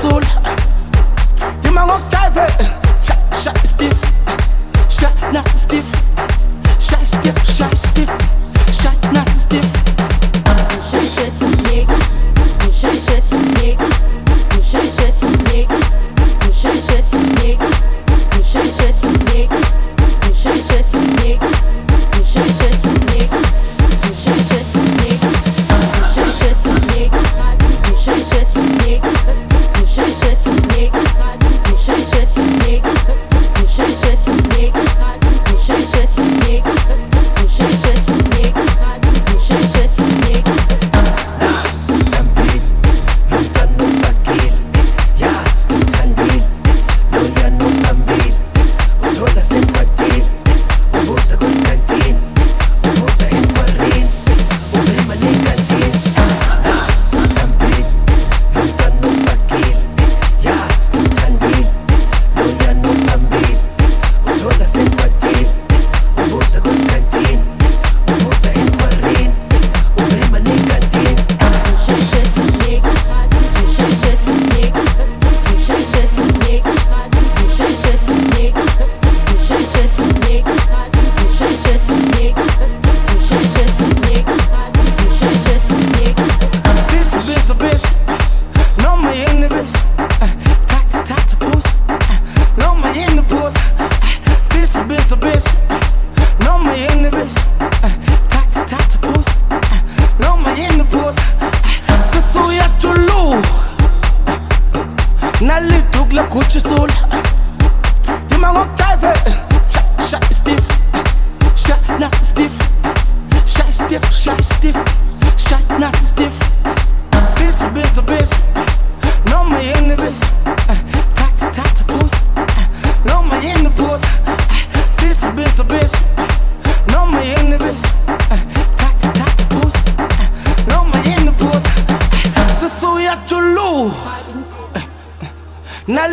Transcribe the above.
soul. Die man ook tijven. Shy, shy, stiff. Shy, nasty stiff. Shy, stiff, shy, stiff. soul.